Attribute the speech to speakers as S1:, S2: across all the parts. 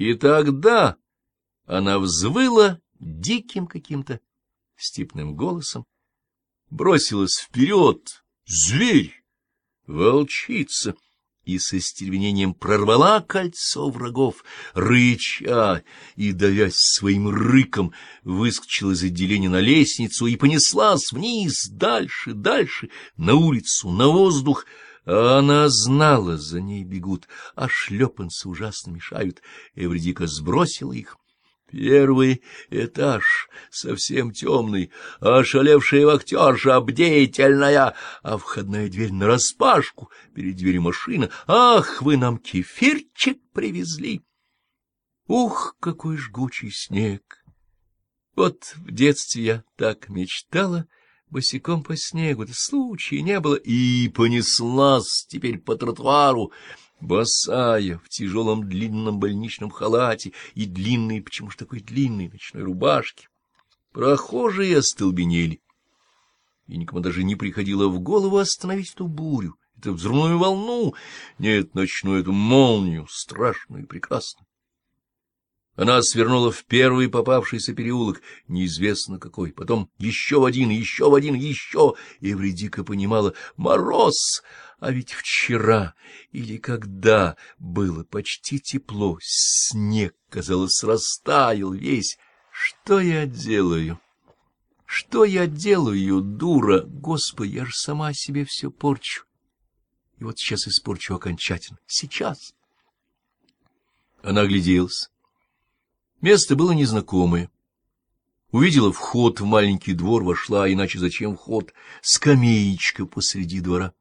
S1: И тогда она взвыла диким каким-то степным голосом, бросилась вперед, зверь, волчица — и со стервенением прорвала кольцо врагов, рыча и, давясь своим рыком, выскочила из отделения на лестницу и понеслась вниз, дальше, дальше, на улицу, на воздух, она знала, за ней бегут, а шлепанцы ужасно мешают. Эвредика сбросила их, Первый этаж, совсем темный, ошалевшая вахтерша, бдительная, а входная дверь нараспашку, перед дверью машина. Ах, вы нам кефирчик привезли! Ух, какой жгучий снег! Вот в детстве я так мечтала босиком по снегу, да случая не было, и понеслась теперь по тротуару, босая, в тяжелом длинном больничном халате и длинной, почему же такой длинной, ночной рубашке. Прохожие остолбенели, и никому даже не приходило в голову остановить эту бурю, эту взрывную волну, нет, ночную эту молнию, страшную и прекрасную. Она свернула в первый попавшийся переулок, неизвестно какой, потом еще в один, еще в один, еще, и Эвредика понимала — мороз, а ведь вчера или когда было почти тепло, снег, казалось, растаял весь. Что я делаю? Что я делаю, дура? Господи, я же сама себе все порчу. И вот сейчас испорчу окончательно. Сейчас. Она огляделась. Место было незнакомое. Увидела вход в маленький двор, вошла, иначе зачем вход? Скамеечка посреди двора.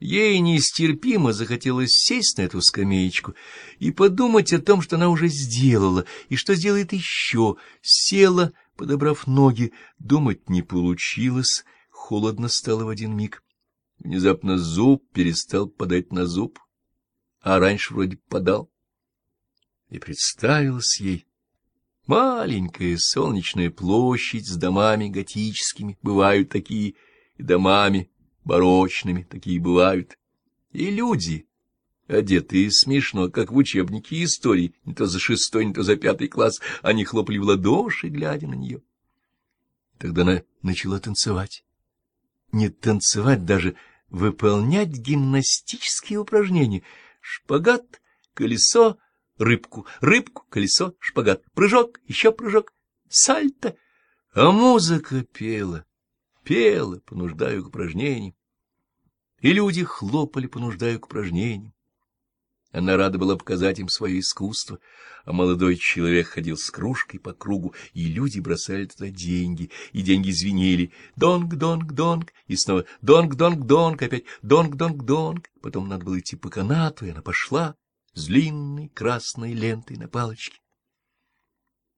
S1: Ей нестерпимо захотелось сесть на эту скамеечку и подумать о том, что она уже сделала, и что сделает еще. Села, подобрав ноги, думать не получилось, холодно стало в один миг. Внезапно зуб перестал подать на зуб, а раньше вроде подал. И представилась ей маленькая солнечная площадь с домами готическими, бывают такие, и домами барочными, такие бывают. И люди, одетые смешно, как в учебнике истории, не то за шестой, не то за пятый класс, они хлопали в ладоши, глядя на нее. Тогда она начала танцевать. Не танцевать даже, выполнять гимнастические упражнения. Шпагат, колесо, рыбку, рыбку, колесо, шпагат, прыжок, еще прыжок, сальто. А музыка пела, пела, понуждаю к упражнениям и люди хлопали, понуждая к упражнениям. Она рада была показать им свое искусство, а молодой человек ходил с кружкой по кругу, и люди бросали туда деньги, и деньги звенели «донг-донг-донг», и снова «донг-донг-донг», опять «донг-донг-донг». Потом надо было идти по канату, и она пошла с длинной красной лентой на палочке.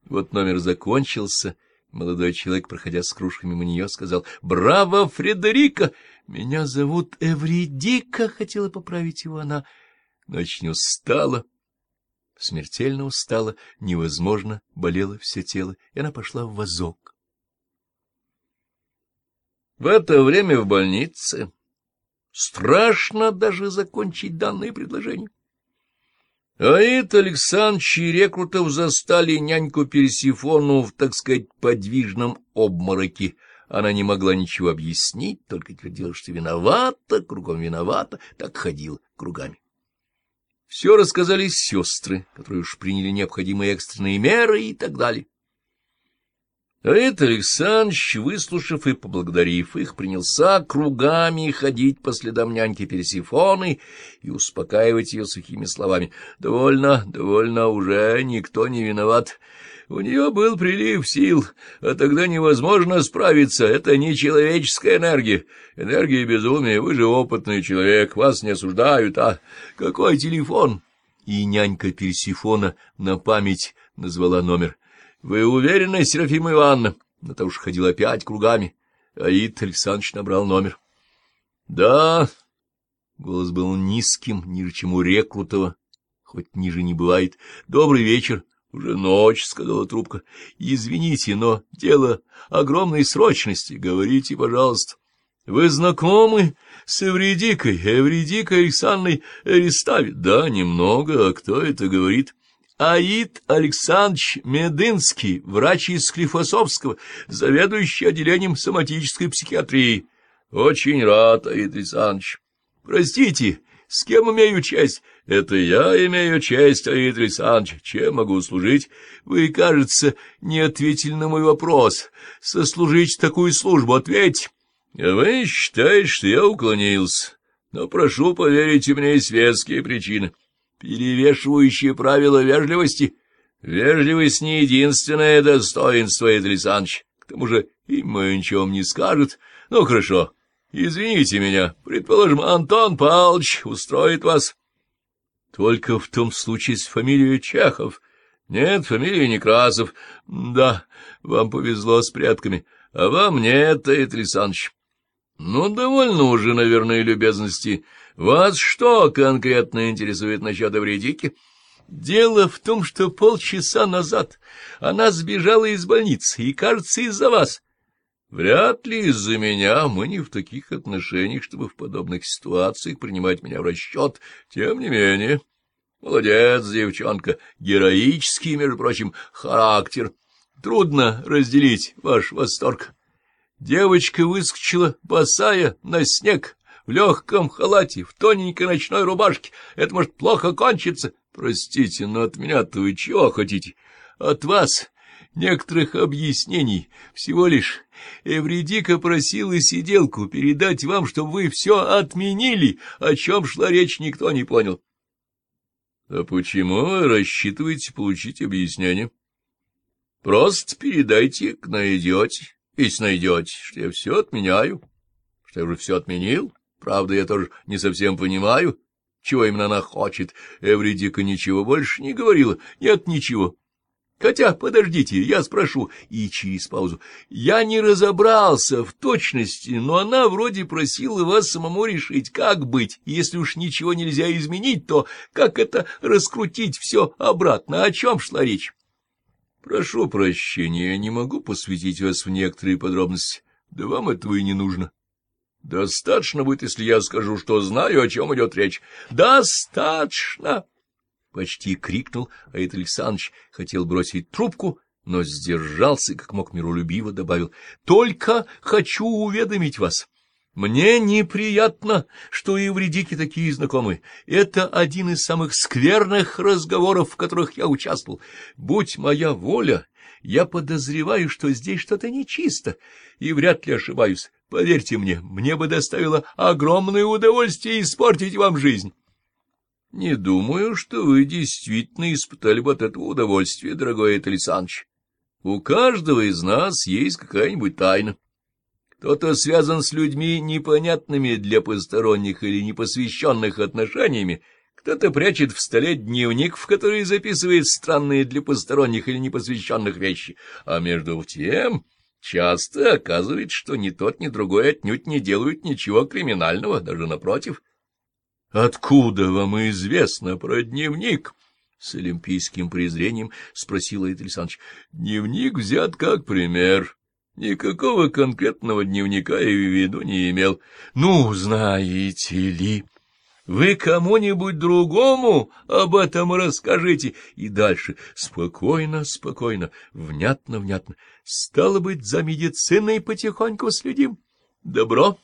S1: Вот номер закончился, молодой человек, проходя с кружками мимо нее, сказал «Браво, Фредерика!» Меня зовут Эвридика, — хотела поправить его она, но очень устала, смертельно устала, невозможно, болело все тело, и она пошла в вазок. В это время в больнице страшно даже закончить данное предложение. Аид Александрович и Рекрутов застали няньку Персифону в, так сказать, подвижном обмороке — она не могла ничего объяснить, только твердила, что виновата, кругом виновата, так ходила кругами. Все рассказали сестры, которые уж приняли необходимые экстренные меры и так далее. Это Александрович, выслушав и поблагодарив их, принялся кругами ходить по следам няньки Персифоны и успокаивать ее сухими словами. «Довольно, довольно, уже никто не виноват. У нее был прилив сил, а тогда невозможно справиться. Это не человеческая энергия. Энергия безумия. Вы же опытный человек, вас не осуждают. А какой телефон? И нянька Персифона на память назвала номер. Вы уверены, Серафима Ивановна? Но-то уж ходил опять кругами. Аид Александрович набрал номер. — Да. Голос был низким, ниже, чем у Рекрутова, хоть ниже не бывает. — Добрый вечер. — Уже ночь, — сказала трубка. — Извините, но дело огромной срочности. Говорите, пожалуйста. — Вы знакомы с Эвредикой, Эвредикой Александрой Эристави? — Да, немного. А кто это говорит? — Аид Александрович Медынский, врач из Склифосовского, заведующий отделением соматической психиатрии. Очень рад, Аид Александрович. Простите, с кем имею честь? Это я имею честь, Аид Александрович. Чем могу служить? Вы, кажется, не ответили на мой вопрос. Сослужить такую службу, ответь. Вы считаете, что я уклонился, но прошу поверить, у меня есть веские причины перевешивающие правила вежливости. Вежливость не единственное достоинство, Эдри Саныч. К тому же им мое ничего не скажет. Ну, хорошо, извините меня. Предположим, Антон Павлович устроит вас. Только в том случае с фамилией Чехов. Нет, фамилия Некрасов. Да, вам повезло с прятками. А вам нет, Эдри Саныч. Ну, довольно уже, наверное, любезности. Вас что конкретно интересует насчет Эвредики? Дело в том, что полчаса назад она сбежала из больницы, и, кажется, из-за вас. Вряд ли из-за меня, мы не в таких отношениях, чтобы в подобных ситуациях принимать меня в расчет. Тем не менее, молодец, девчонка, героический, между прочим, характер. Трудно разделить ваш восторг. Девочка выскочила босая на снег, в легком халате, в тоненькой ночной рубашке. Это может плохо кончиться. Простите, но от меня-то вы чего хотите? От вас некоторых объяснений. Всего лишь Эвредика просила сиделку передать вам, чтобы вы все отменили, о чем шла речь, никто не понял. — А почему вы рассчитываете получить объяснение? — Просто передайте, к найдете, если найдете, что я все отменяю, что я уже все отменил. Правда, я тоже не совсем понимаю, чего именно она хочет. Эвридика ничего больше не говорила. Нет, ничего. Хотя, подождите, я спрошу. И через паузу. Я не разобрался в точности, но она вроде просила вас самому решить, как быть. Если уж ничего нельзя изменить, то как это раскрутить все обратно? О чем шла речь? Прошу прощения, я не могу посвятить вас в некоторые подробности. Да вам этого и не нужно. — Достаточно будет, если я скажу, что знаю, о чем идет речь. — Достаточно! — почти крикнул Аид Александрович. Хотел бросить трубку, но сдержался и, как мог миролюбиво, добавил. — Только хочу уведомить вас. Мне неприятно, что и вредики такие знакомые. Это один из самых скверных разговоров, в которых я участвовал. Будь моя воля, я подозреваю, что здесь что-то нечисто, и вряд ли ошибаюсь. Поверьте мне, мне бы доставило огромное удовольствие испортить вам жизнь. Не думаю, что вы действительно испытали бы от этого удовольствие, дорогой Александрович. У каждого из нас есть какая-нибудь тайна. Кто-то связан с людьми непонятными для посторонних или непосвященных отношениями, кто-то прячет в столе дневник, в который записывает странные для посторонних или непосвященных вещи, а между тем часто оказывается, что ни тот, ни другой отнюдь не делают ничего криминального, даже напротив. — Откуда вам известно про дневник? — с олимпийским презрением спросил Аид Александрович. — Дневник взят как пример. Никакого конкретного дневника я в виду не имел. — Ну, знаете ли... Вы кому-нибудь другому об этом расскажите. И дальше спокойно, спокойно, внятно, внятно. Стало быть, за медициной потихоньку следим. Добро.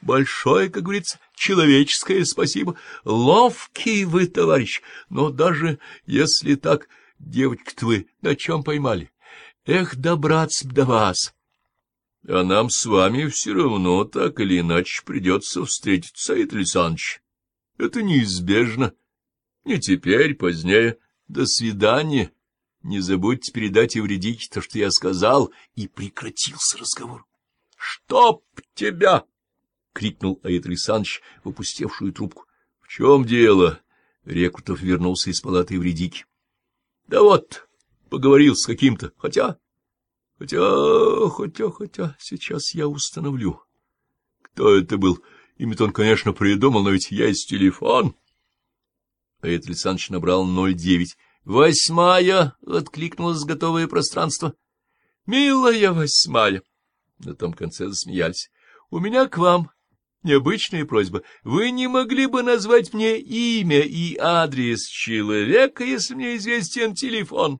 S1: Большое, как говорится, человеческое спасибо. Ловкий вы, товарищ, но даже если так, девочка-то вы на чем поймали? Эх, добраться до вас! А нам с вами все равно так или иначе придется встретиться, Ит Александрович. Это неизбежно. Не теперь, позднее. До свидания. Не забудьте передать и вредить то, что я сказал, и прекратился разговор. — Чтоб тебя! — крикнул Аид Александрович в трубку. — В чем дело? Рекрутов вернулся из палаты вредики. — Да вот, поговорил с каким-то, хотя... Хотя, хотя, хотя, сейчас я установлю. Кто это был? — Имя-то он, конечно, придумал, но ведь есть телефон. Аид Александрович набрал 09. «Восьмая!» — откликнулось готовое пространство. «Милая восьмая!» На том конце засмеялись. «У меня к вам необычная просьба. Вы не могли бы назвать мне имя и адрес человека, если мне известен телефон?